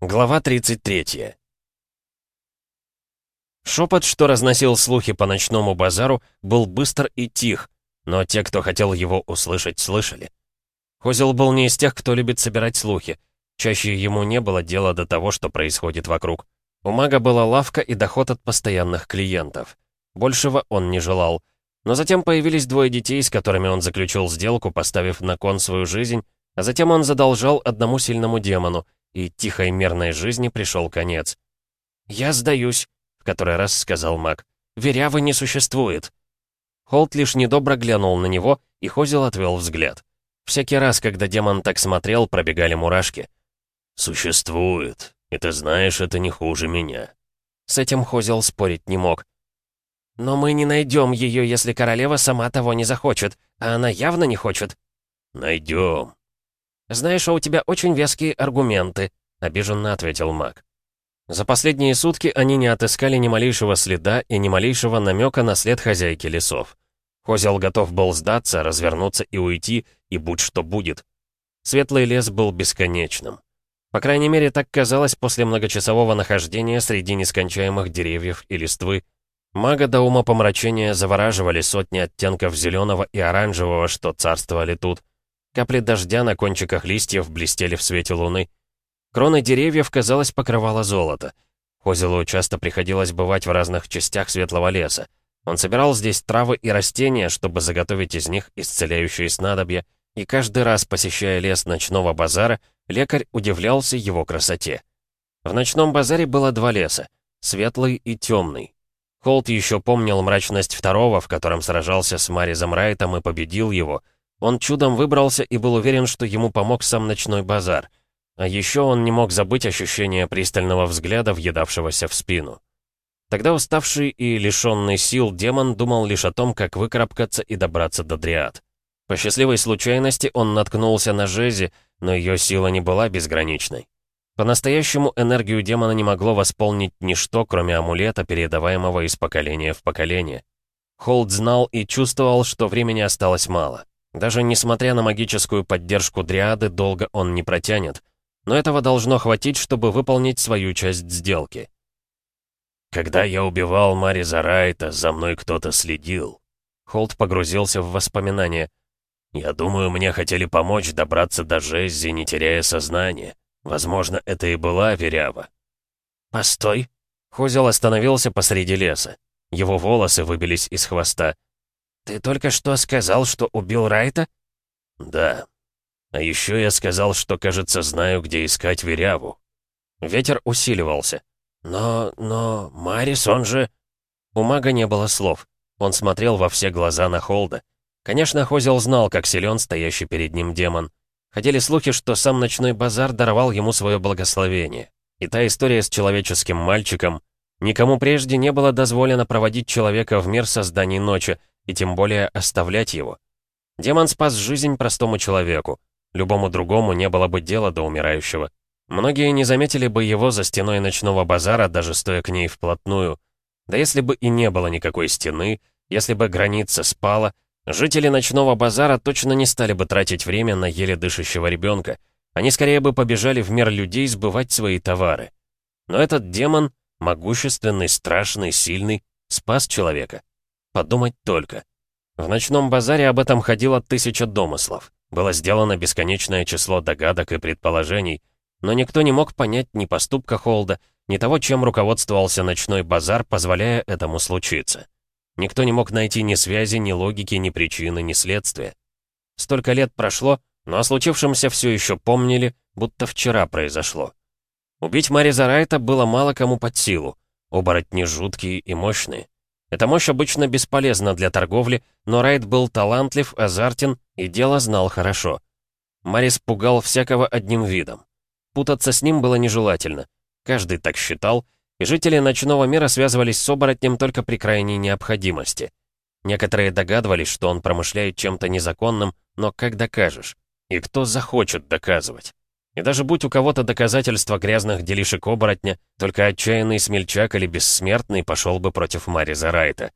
Глава 33 Шепот, что разносил слухи по ночному базару, был быстр и тих, но те, кто хотел его услышать, слышали. Хозел был не из тех, кто любит собирать слухи. Чаще ему не было дела до того, что происходит вокруг. У мага была лавка и доход от постоянных клиентов. Большего он не желал. Но затем появились двое детей, с которыми он заключил сделку, поставив на кон свою жизнь, а затем он задолжал одному сильному демону, и тихой мерной жизни пришел конец. «Я сдаюсь», — в который раз сказал маг. «Верявы не существует». Холт лишь недобро глянул на него, и Хозел отвел взгляд. Всякий раз, когда демон так смотрел, пробегали мурашки. «Существует, и ты знаешь, это не хуже меня». С этим Хозел спорить не мог. «Но мы не найдем ее, если королева сама того не захочет, а она явно не хочет». «Найдем». «Знаешь, а у тебя очень веские аргументы», — обиженно ответил маг. За последние сутки они не отыскали ни малейшего следа и ни малейшего намека на след хозяйки лесов. Козел готов был сдаться, развернуться и уйти, и будь что будет. Светлый лес был бесконечным. По крайней мере, так казалось после многочасового нахождения среди нескончаемых деревьев и листвы. Мага до ума помрачения завораживали сотни оттенков зеленого и оранжевого, что царствовали тут. Капли дождя на кончиках листьев блестели в свете луны. Кроны деревьев, казалось, покрывало золото. Хозелу часто приходилось бывать в разных частях светлого леса. Он собирал здесь травы и растения, чтобы заготовить из них исцеляющие снадобья, и каждый раз, посещая лес ночного базара, лекарь удивлялся его красоте. В ночном базаре было два леса — светлый и темный. Холт еще помнил мрачность второго, в котором сражался с Маризом Райтом и победил его. Он чудом выбрался и был уверен, что ему помог сам ночной базар. А еще он не мог забыть ощущение пристального взгляда, въедавшегося в спину. Тогда уставший и лишенный сил демон думал лишь о том, как выкарабкаться и добраться до Дриад. По счастливой случайности он наткнулся на Жези, но ее сила не была безграничной. По-настоящему энергию демона не могло восполнить ничто, кроме амулета, передаваемого из поколения в поколение. Холд знал и чувствовал, что времени осталось мало. Даже несмотря на магическую поддержку Дриады, долго он не протянет. Но этого должно хватить, чтобы выполнить свою часть сделки. Когда я убивал Мари Зарайта, за мной кто-то следил. Холт погрузился в воспоминания. Я думаю, мне хотели помочь добраться до Жеззи, не теряя сознания. Возможно, это и была Верява. «Постой!» Хозел остановился посреди леса. Его волосы выбились из хвоста. «Ты только что сказал, что убил Райта?» «Да. А еще я сказал, что, кажется, знаю, где искать Веряву». Ветер усиливался. «Но... но... Марис, он же...» У мага не было слов. Он смотрел во все глаза на Холда. Конечно, Хозел знал, как силен стоящий перед ним демон. Ходили слухи, что сам ночной базар даровал ему свое благословение. И та история с человеческим мальчиком. Никому прежде не было дозволено проводить человека в мир созданий ночи, и тем более оставлять его. Демон спас жизнь простому человеку. Любому другому не было бы дела до умирающего. Многие не заметили бы его за стеной ночного базара, даже стоя к ней вплотную. Да если бы и не было никакой стены, если бы граница спала, жители ночного базара точно не стали бы тратить время на еле дышащего ребенка. Они скорее бы побежали в мир людей сбывать свои товары. Но этот демон, могущественный, страшный, сильный, спас человека. Подумать только. В ночном базаре об этом ходило тысяча домыслов. Было сделано бесконечное число догадок и предположений — но никто не мог понять ни поступка Холда, ни того, чем руководствовался ночной базар, позволяя этому случиться. Никто не мог найти ни связи, ни логики, ни причины, ни следствия. Столько лет прошло, но о случившемся все еще помнили, будто вчера произошло. Убить Мариза Райта было мало кому под силу. Оборотни жуткие и мощные. Эта мощь обычно бесполезна для торговли, но Райт был талантлив, азартен и дело знал хорошо. Марис пугал всякого одним видом. Путаться с ним было нежелательно. Каждый так считал, и жители ночного мира связывались с оборотнем только при крайней необходимости. Некоторые догадывались, что он промышляет чем-то незаконным, но как докажешь? И кто захочет доказывать? И даже будь у кого-то доказательства грязных делишек оборотня, только отчаянный смельчак или бессмертный пошел бы против Мари Зарайта.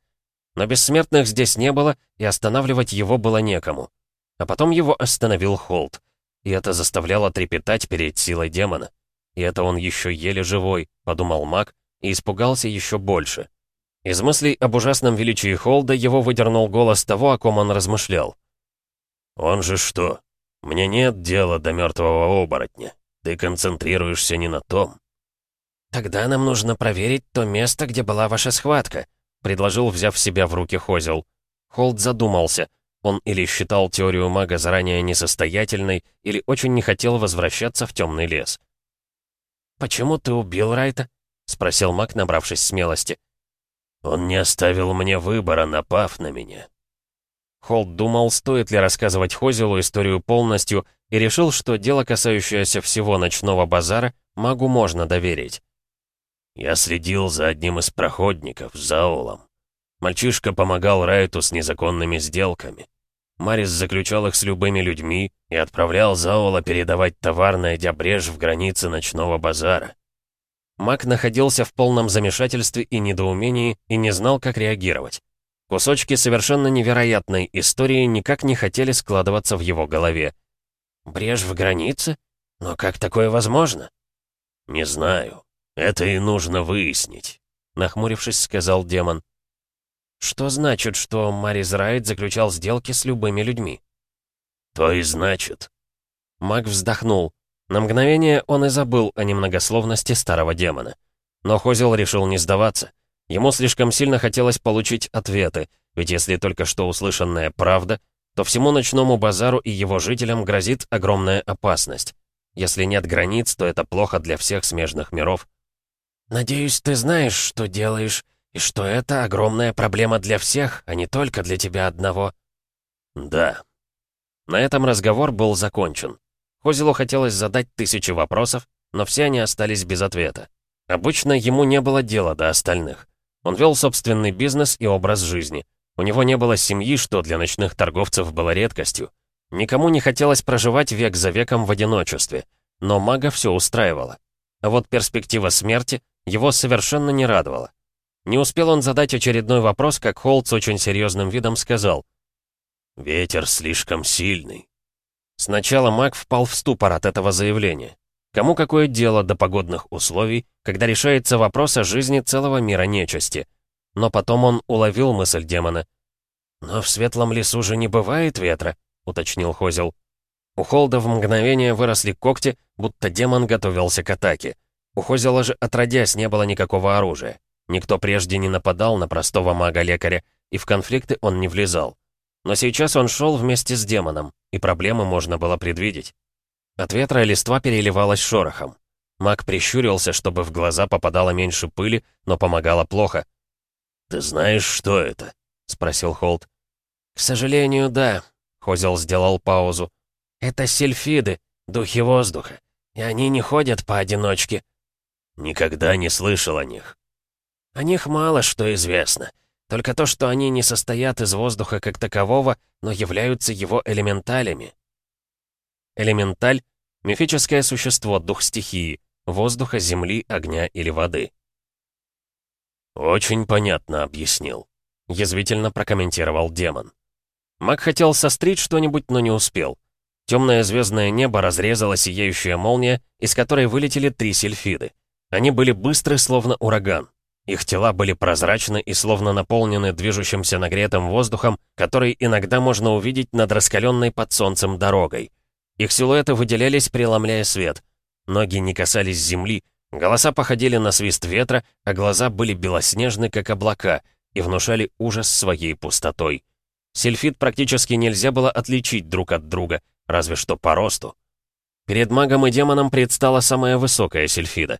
Но бессмертных здесь не было, и останавливать его было некому. А потом его остановил Холт и это заставляло трепетать перед силой демона. и это он еще еле живой, подумал маг, и испугался еще больше. Из мыслей об ужасном величии Холда его выдернул голос того, о ком он размышлял. «Он же что? Мне нет дела до мертвого оборотня. Ты концентрируешься не на том». «Тогда нам нужно проверить то место, где была ваша схватка», предложил, взяв себя в руки Хозел. Холд задумался. Он или считал теорию мага заранее несостоятельной, или очень не хотел возвращаться в темный лес. «Почему ты убил Райта?» — спросил маг, набравшись смелости. «Он не оставил мне выбора, напав на меня». Холд думал, стоит ли рассказывать Хозелу историю полностью, и решил, что дело, касающееся всего ночного базара, магу можно доверить. Я следил за одним из проходников, Заолом. Мальчишка помогал Райту с незаконными сделками. Марис заключал их с любыми людьми и отправлял Заола передавать товар, найдя брешь в границе ночного базара. Мак находился в полном замешательстве и недоумении и не знал, как реагировать. Кусочки совершенно невероятной истории никак не хотели складываться в его голове. «Брешь в границе? Но как такое возможно?» «Не знаю. Это и нужно выяснить», — нахмурившись, сказал демон. «Что значит, что Марис Райт заключал сделки с любыми людьми?» «То и значит». Маг вздохнул. На мгновение он и забыл о немногословности старого демона. Но Хозел решил не сдаваться. Ему слишком сильно хотелось получить ответы, ведь если только что услышанная правда, то всему ночному базару и его жителям грозит огромная опасность. Если нет границ, то это плохо для всех смежных миров. «Надеюсь, ты знаешь, что делаешь, и что это огромная проблема для всех, а не только для тебя одного». «Да». На этом разговор был закончен. Хозелу хотелось задать тысячи вопросов, но все они остались без ответа. Обычно ему не было дела до остальных. Он вел собственный бизнес и образ жизни. У него не было семьи, что для ночных торговцев было редкостью. Никому не хотелось проживать век за веком в одиночестве, но мага все устраивало. А вот перспектива смерти его совершенно не радовала. Не успел он задать очередной вопрос, как Холт с очень серьезным видом сказал. «Ветер слишком сильный». Сначала маг впал в ступор от этого заявления. Кому какое дело до погодных условий, когда решается вопрос о жизни целого мира нечисти? Но потом он уловил мысль демона. «Но в светлом лесу же не бывает ветра», — уточнил Хозел. У Холда в мгновение выросли когти, будто демон готовился к атаке. У Хозела же отродясь не было никакого оружия. Никто прежде не нападал на простого мага-лекаря, и в конфликты он не влезал. Но сейчас он шел вместе с демоном, и проблемы можно было предвидеть. От ветра листва переливалась шорохом. Маг прищурился, чтобы в глаза попадало меньше пыли, но помогало плохо. «Ты знаешь, что это?» — спросил Холт. «К сожалению, да», — Хозел сделал паузу. «Это сельфиды, духи воздуха, и они не ходят поодиночке». «Никогда не слышал о них». «О них мало что известно. Только то, что они не состоят из воздуха как такового, но являются его элементалями. Элементаль — мифическое существо, дух стихии, воздуха, земли, огня или воды. «Очень понятно объяснил», — язвительно прокомментировал демон. Маг хотел сострить что-нибудь, но не успел. Темное звездное небо разрезала сияющая молния, из которой вылетели три сельфиды. Они были быстры, словно ураган. Их тела были прозрачны и словно наполнены движущимся нагретым воздухом, который иногда можно увидеть над раскаленной под солнцем дорогой. Их силуэты выделялись, преломляя свет. Ноги не касались земли, голоса походили на свист ветра, а глаза были белоснежны, как облака, и внушали ужас своей пустотой. Сельфид практически нельзя было отличить друг от друга, разве что по росту. Перед магом и демоном предстала самая высокая сельфида.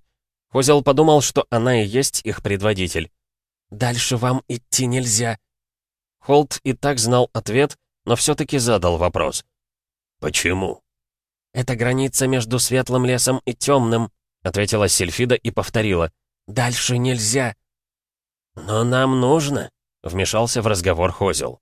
Хозел подумал, что она и есть их предводитель. «Дальше вам идти нельзя». Холт и так знал ответ, но все-таки задал вопрос. «Почему?» «Это граница между светлым лесом и темным», — ответила Сильфида и повторила. «Дальше нельзя». «Но нам нужно», — вмешался в разговор Хозел.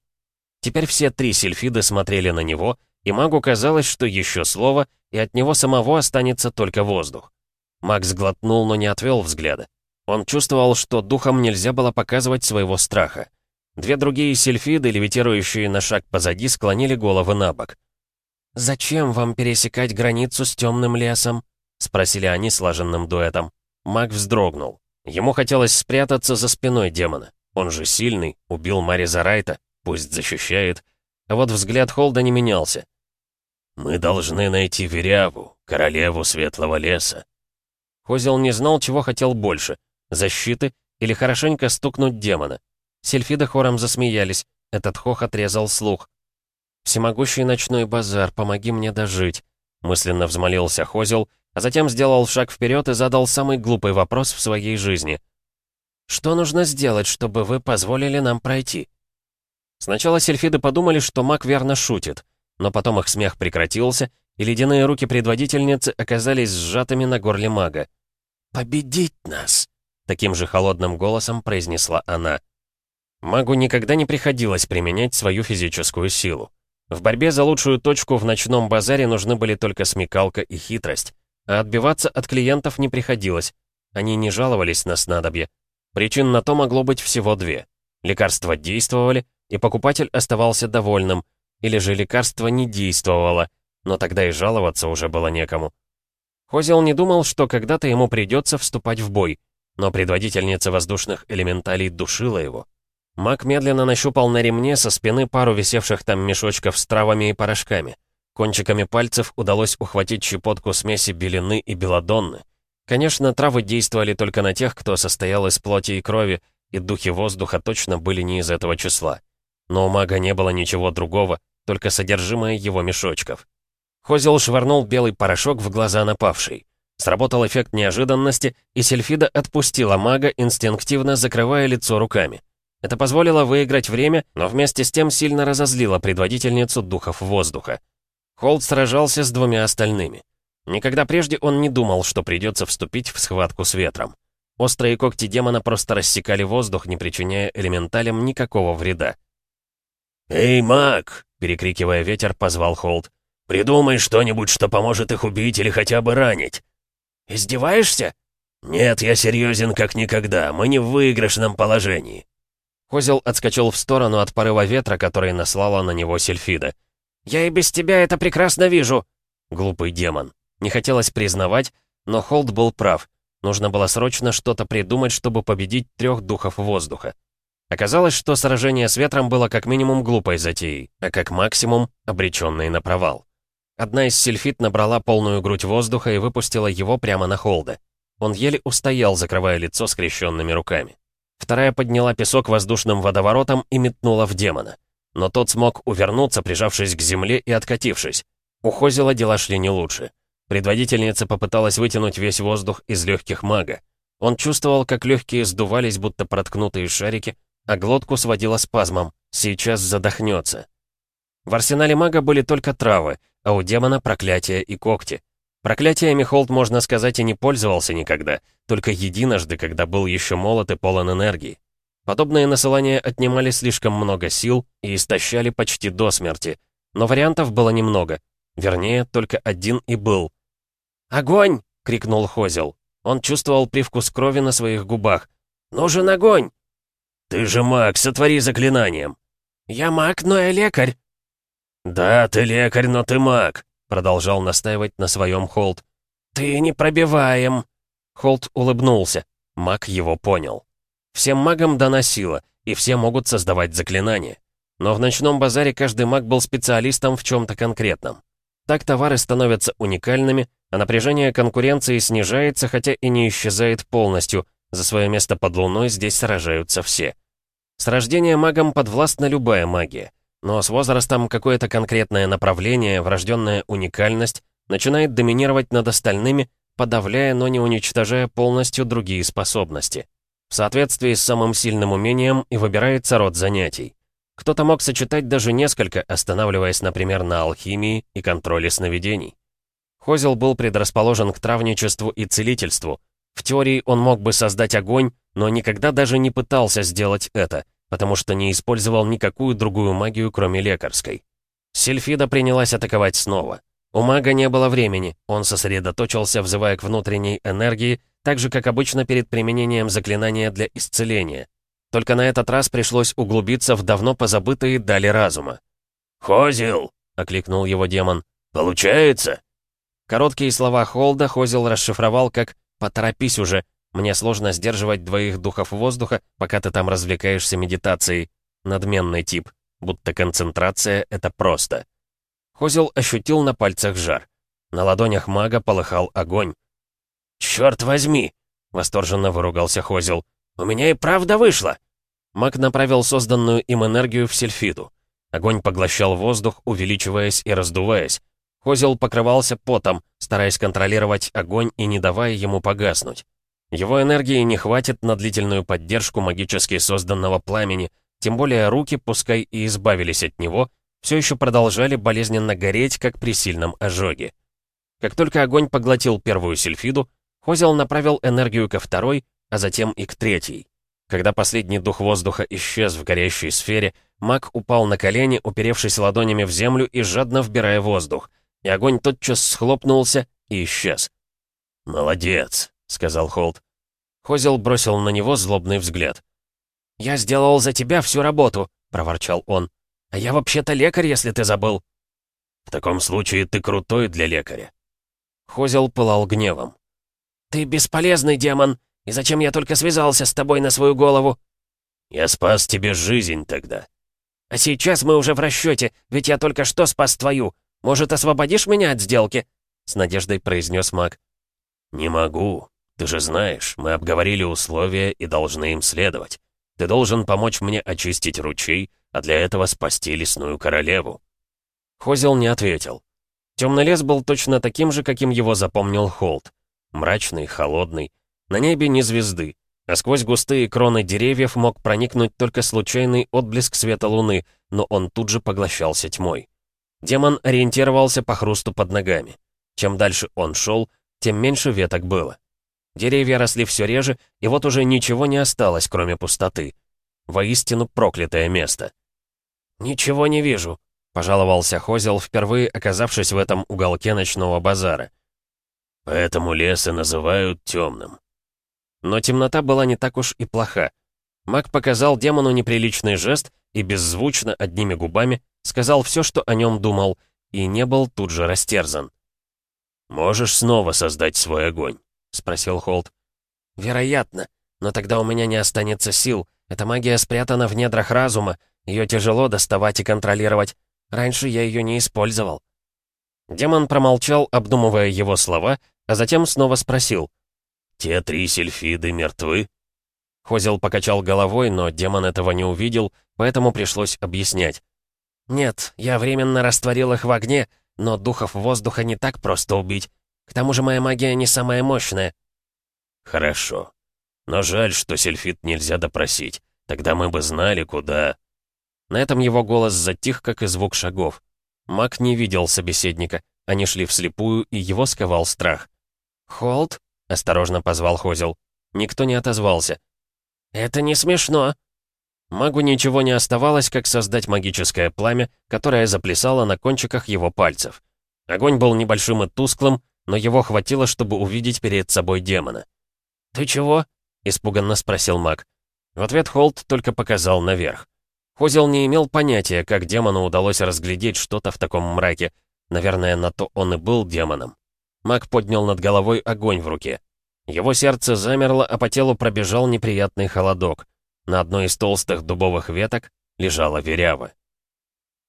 Теперь все три Сильфиды смотрели на него, и магу казалось, что еще слово, и от него самого останется только воздух. Маг сглотнул, но не отвел взгляда. Он чувствовал, что духом нельзя было показывать своего страха. Две другие сельфиды, левитирующие на шаг позади, склонили головы на бок. «Зачем вам пересекать границу с темным лесом?» — спросили они слаженным дуэтом. Маг вздрогнул. Ему хотелось спрятаться за спиной демона. Он же сильный, убил Мари Зарайта, пусть защищает. А вот взгляд Холда не менялся. «Мы должны найти Веряву, королеву Светлого леса». Хозел не знал, чего хотел больше — защиты или хорошенько стукнуть демона. Сельфиды хором засмеялись, этот хох отрезал слух. «Всемогущий ночной базар, помоги мне дожить», — мысленно взмолился Хозел, а затем сделал шаг вперед и задал самый глупый вопрос в своей жизни. «Что нужно сделать, чтобы вы позволили нам пройти?» Сначала сельфиды подумали, что маг верно шутит, но потом их смех прекратился, и ледяные руки предводительницы оказались сжатыми на горле мага. «Победить нас!» — таким же холодным голосом произнесла она. Магу никогда не приходилось применять свою физическую силу. В борьбе за лучшую точку в ночном базаре нужны были только смекалка и хитрость, а отбиваться от клиентов не приходилось. Они не жаловались на снадобье. Причин на то могло быть всего две. Лекарства действовали, и покупатель оставался довольным, или же лекарство не действовало, но тогда и жаловаться уже было некому. Хозел не думал, что когда-то ему придется вступать в бой, но предводительница воздушных элементалей душила его. Маг медленно нащупал на ремне со спины пару висевших там мешочков с травами и порошками. Кончиками пальцев удалось ухватить щепотку смеси белины и белодонны. Конечно, травы действовали только на тех, кто состоял из плоти и крови, и духи воздуха точно были не из этого числа. Но у мага не было ничего другого, только содержимое его мешочков. Хозел швырнул белый порошок в глаза напавшей. Сработал эффект неожиданности, и Сельфида отпустила мага, инстинктивно закрывая лицо руками. Это позволило выиграть время, но вместе с тем сильно разозлило предводительницу духов воздуха. Холд сражался с двумя остальными. Никогда прежде он не думал, что придется вступить в схватку с ветром. Острые когти демона просто рассекали воздух, не причиняя элементалям никакого вреда. «Эй, маг!» — перекрикивая ветер, позвал Холд. «Придумай что-нибудь, что поможет их убить или хотя бы ранить». «Издеваешься?» «Нет, я серьезен как никогда. Мы не в выигрышном положении». Козел отскочил в сторону от порыва ветра, который наслала на него Сельфида. «Я и без тебя это прекрасно вижу!» Глупый демон. Не хотелось признавать, но Холд был прав. Нужно было срочно что-то придумать, чтобы победить трех духов воздуха. Оказалось, что сражение с ветром было как минимум глупой затеей, а как максимум обреченной на провал. Одна из сельфит набрала полную грудь воздуха и выпустила его прямо на Холда. Он еле устоял, закрывая лицо скрещенными руками. Вторая подняла песок воздушным водоворотом и метнула в демона. Но тот смог увернуться, прижавшись к земле и откатившись. У Хозела дела шли не лучше. Предводительница попыталась вытянуть весь воздух из легких мага. Он чувствовал, как легкие сдувались, будто проткнутые шарики, а глотку сводила спазмом. Сейчас задохнется. В арсенале мага были только травы, а у демона проклятия и когти. Проклятиями Холд, можно сказать, и не пользовался никогда, только единожды, когда был еще молод и полон энергии. Подобные насылания отнимали слишком много сил и истощали почти до смерти, но вариантов было немного. Вернее, только один и был. «Огонь!» — крикнул Хозел. Он чувствовал привкус крови на своих губах. «Нужен огонь!» «Ты же маг, сотвори заклинанием!» «Я маг, но я лекарь!» «Да, ты лекарь, но ты маг!» Продолжал настаивать на своем Холд. «Ты не пробиваем!» Холд улыбнулся. Маг его понял. Всем магам дана сила, и все могут создавать заклинания. Но в ночном базаре каждый маг был специалистом в чем-то конкретном. Так товары становятся уникальными, а напряжение конкуренции снижается, хотя и не исчезает полностью. За свое место под луной здесь сражаются все. С рождения магам подвластна любая магия. Но с возрастом какое-то конкретное направление, врожденная уникальность, начинает доминировать над остальными, подавляя, но не уничтожая полностью другие способности. В соответствии с самым сильным умением и выбирается род занятий. Кто-то мог сочетать даже несколько, останавливаясь, например, на алхимии и контроле сновидений. Хозел был предрасположен к травничеству и целительству. В теории он мог бы создать огонь, но никогда даже не пытался сделать это — потому что не использовал никакую другую магию, кроме лекарской. Сильфида принялась атаковать снова. У мага не было времени, он сосредоточился, взывая к внутренней энергии, так же, как обычно перед применением заклинания для исцеления. Только на этот раз пришлось углубиться в давно позабытые дали разума. «Хозил!» — окликнул его демон. «Получается?» Короткие слова Холда Хозел расшифровал как «поторопись уже, мне сложно сдерживать двоих духов воздуха, пока ты там развлекаешься медитацией». Надменный тип, будто концентрация — это просто. Хозел ощутил на пальцах жар. На ладонях мага полыхал огонь. «Чёрт возьми!» — восторженно выругался Хозел. «У меня и правда вышло!» Маг направил созданную им энергию в сельфиду. Огонь поглощал воздух, увеличиваясь и раздуваясь. Хозел покрывался потом, стараясь контролировать огонь и не давая ему погаснуть. Его энергии не хватит на длительную поддержку магически созданного пламени, тем более руки, пускай и избавились от него, все еще продолжали болезненно гореть, как при сильном ожоге. Как только огонь поглотил первую сельфиду, Хозел направил энергию ко второй, а затем и к третьей. Когда последний дух воздуха исчез в горящей сфере, маг упал на колени, уперевшись ладонями в землю и жадно вбирая воздух — и огонь тотчас схлопнулся и исчез. «Молодец», — сказал Холт. Хозел бросил на него злобный взгляд. «Я сделал за тебя всю работу», — проворчал он. «А я вообще-то лекарь, если ты забыл». «В таком случае ты крутой для лекаря». Хозел пылал гневом. «Ты бесполезный демон, и зачем я только связался с тобой на свою голову?» «Я спас тебе жизнь тогда». «А сейчас мы уже в расчете, ведь я только что спас твою. Может, освободишь меня от сделки?» — с надеждой произнес маг. «Не могу. Ты же знаешь, мы обговорили условия и должны им следовать. Ты должен помочь мне очистить ручей, а для этого спасти лесную королеву». Хозел не ответил. Темный лес был точно таким же, каким его запомнил Холт. Мрачный, холодный. На небе ни звезды, а сквозь густые кроны деревьев мог проникнуть только случайный отблеск света луны, но он тут же поглощался тьмой. Демон ориентировался по хрусту под ногами. Чем дальше он шел, тем меньше веток было. Деревья росли все реже, и вот уже ничего не осталось, кроме пустоты. Воистину проклятое место. «Ничего не вижу», — пожаловался Хозел, впервые оказавшись в этом уголке ночного базара. «Поэтому лес и называют темным». Но темнота была не так уж и плоха. Маг показал демону неприличный жест и беззвучно, одними губами, сказал все, что о нем думал, и не был тут же растерзан. «Можешь снова создать свой огонь?» — спросил Холт. «Вероятно, но тогда у меня не останется сил. Эта магия спрятана в недрах разума, ее тяжело доставать и контролировать. Раньше я ее не использовал». Демон промолчал, обдумывая его слова, а затем снова спросил. «Те три сельфиды мертвы?» Хозел покачал головой, но демон этого не увидел, поэтому пришлось объяснять. «Нет, я временно растворил их в огне, но духов воздуха не так просто убить. К тому же моя магия не самая мощная». «Хорошо. Но жаль, что сельфит нельзя допросить. Тогда мы бы знали, куда...» На этом его голос затих, как и звук шагов. Маг не видел собеседника. Они шли вслепую, и его сковал страх. «Холд?» — осторожно позвал Хозел. Никто не отозвался. «Это не смешно», Магу ничего не оставалось, как создать магическое пламя, которое заплясало на кончиках его пальцев. Огонь был небольшим и тусклым, но его хватило, чтобы увидеть перед собой демона. «Ты чего?» — испуганно спросил маг. В ответ Холт только показал наверх. Хозел не имел понятия, как демону удалось разглядеть что-то в таком мраке. Наверное, на то он и был демоном. Маг поднял над головой огонь в руке. Его сердце замерло, а по телу пробежал неприятный холодок. На одной из толстых дубовых веток лежала верява.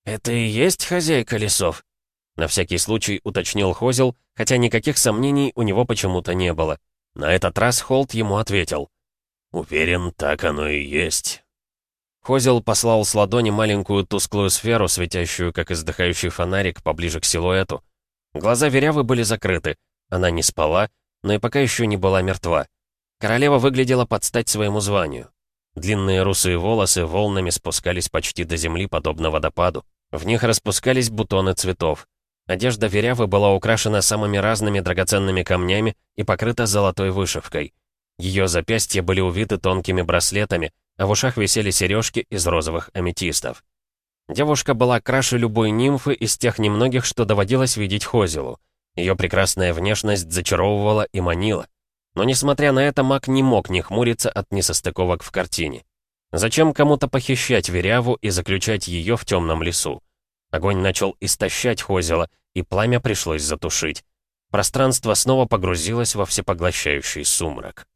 «Это и есть хозяйка лесов?» На всякий случай уточнил Хозел, хотя никаких сомнений у него почему-то не было. На этот раз Холт ему ответил. «Уверен, так оно и есть». Хозел послал с ладони маленькую тусклую сферу, светящую, как издыхающий фонарик, поближе к силуэту. Глаза Верявы были закрыты. Она не спала, но и пока еще не была мертва. Королева выглядела под стать своему званию. Длинные русые волосы волнами спускались почти до земли, подобно водопаду. В них распускались бутоны цветов. Одежда Верявы была украшена самыми разными драгоценными камнями и покрыта золотой вышивкой. Ее запястья были увиты тонкими браслетами, а в ушах висели сережки из розовых аметистов. Девушка была краше любой нимфы из тех немногих, что доводилось видеть Хозелу. Ее прекрасная внешность зачаровывала и манила. Но несмотря на это, маг не мог не хмуриться от несостыковок в картине. Зачем кому-то похищать Веряву и заключать ее в темном лесу? Огонь начал истощать Хозела, и пламя пришлось затушить. Пространство снова погрузилось во всепоглощающий сумрак.